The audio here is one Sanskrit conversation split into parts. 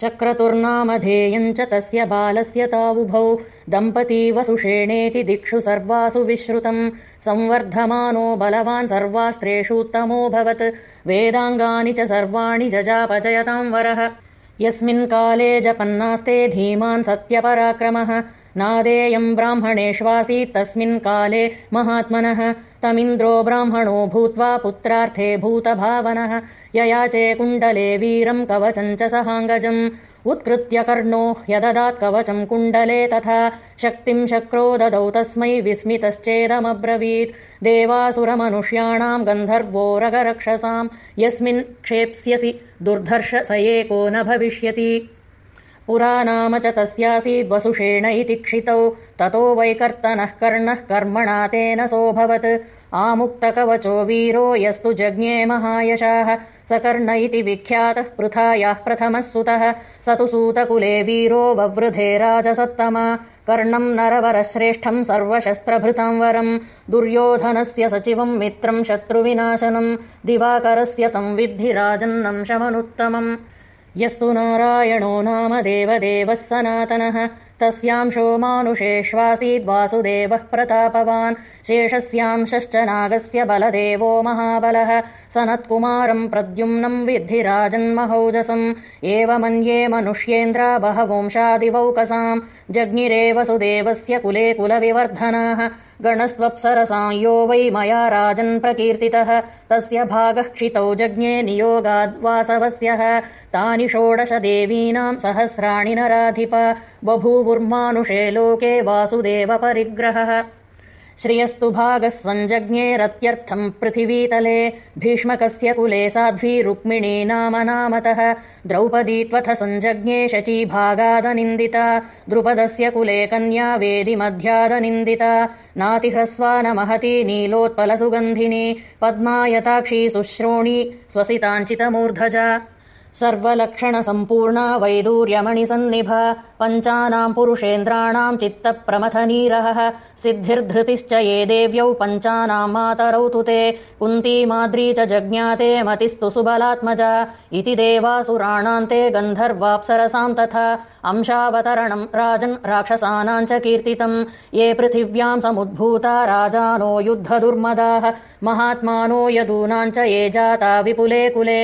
चक्रतुर्नामधेयम् च तस्य बालस्य तावुभौ दम्पती वसुषेणेति दिक्षु सर्वासु विश्रुतम्। संवर्धमानो बलवान् सर्वास्त्रेषूत्तमोऽभवत् वेदाङ्गानि च सर्वाणि जजापजयताम् वरः। यस्मिन् काले जपन्नास्ते धीमान् सत्यपराक्रमः। नादेयम् ब्राह्मणेष्वासीत् तस्मिन् काले महात्मनः तमिन्द्रो ब्राह्मणो भूत्वा पुत्रार्थे भूतभावनः। ययाचे कुण्डले वीरम् कवचम् च सहाङ्गजम्। उत्कृत्य कर्णो ह्यददात् कवचम् कुण्डले तथा। शक्तिम् शक्रो ददौ तस्मै विस्मितश्चेदमब्रवीत्। देवासुरमनुष्याणाम् गन्धर्वोरगरक्षसाम् यस्मिन् क्षेप्स्यसि दुर्धर्ष स एको न भविष्यति पुरा नाम च तस्यासीद्वसुषेण इति क्षितौ। ततो वैकर्तनः कर्णः कर्मणा तेन सोऽभवत्। आमुक्तकवचो वीरो यस्तु जज्ञे महायशाः। स कर्ण इति विख्यातः पृथायाः प्रथमः सुतः। स तु सूतकुले वीरो ववृधे राजसत्तमा। कर्णम् नरवरश्रेष्ठम् सर्वशस्त्रभृताम् वरम्। दुर्योधनस्य सचिवम् मित्रम् शत्रुविनाशनम् दिवाकरस्य तम् विद्धि राजन्नम् शमनुत्तमम् यस्तु नारायणो नाम देवदेवः सनातनः। तस्यांशो मानुषेष्वासीद्वासुदेवः प्रतापवान्। शेषस्यांशश्च नागस्य बलदेवो महाबलः। सनत्कुमारम् प्रद्युम्नम् विद्धि राजन्महौजसम्। एवमन्ये जज्ञिरे वसुदेवस्य कुले कुलविवर्धनाः। गणस्त्वप्सरसां यो वै मया राजन् प्रकीर्तितः। तस्य भागः क्षितौ जज्ञे नियोगाद्वासवस्यः तानि षोडश देवीनाम् सहस्राणि नराधिप। बभूवुर्मानुषे लोके वासुदेव परिग्रहः। श्रियस्तु भागः सञ्जज्ञेरत्यर्थम् पृथिवीतले। भीष्मकस्य कुले साध्वी रुक्मिणी नाम नामतः। द्रौपदी त्वथ सञ्जज्ञे शचीभागादनिन्दिता द्रुपदस्य कुले कन्या वेदिमध्यादनिन्दिता नातिह्रस्वा न महती नीलोत्पलसुगन्धिनी। पद्मायताक्षी शुश्रोणी स्वसिताञ्चितमूर्धजा सर्वलक्षणसम्पूर्णा वैदूर्यमणिसन्निभा पञ्चानाम् पुरुषेन्द्राणाम् चित्तप्रमथनीरहः सिद्धिर्धृतिश्च ये देव्यौ पञ्चानाम् मातरौ तु ते कुन्ती माद्री च जज्ञाते मतिस्तु सुबलात्मजा इति देवासुराणान्ते गन्धर्वाप्सरसाम् तथा अंशावतरणम् राजन् राक्षसानाम् च कीर्तितम् ये पृथिव्याम् समुद्भूता राजानो युद्धदुर्मदाः महात्मानो यदूनाम् च ये जाता विपुले कुले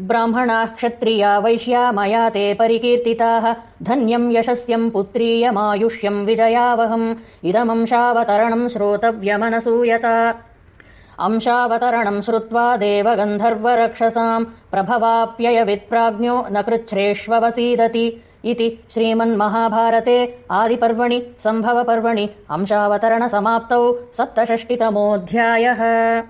ब्राह्मणाः क्षत्रिया वैश्या मया ते परिकीर्तिताः। धन्यम् यशस्यम् पुत्रीयमायुष्यम् विजयावहम्। इदमंशावतरणम् श्रोतव्यमनसूयता। अंशावतरणम् श्रुत्वा देवगन्धर्वरक्षसाम् प्रभवाप्ययवित्प्राज्ञो न कृच्छ्रेष्ववसीदति इति श्रीमन्महाभारते आदिपर्वणि सम्भवपर्वणि। अंशावतरणसमाप्तौ सप्तषष्टितमोऽध्यायः